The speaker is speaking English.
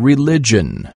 religion.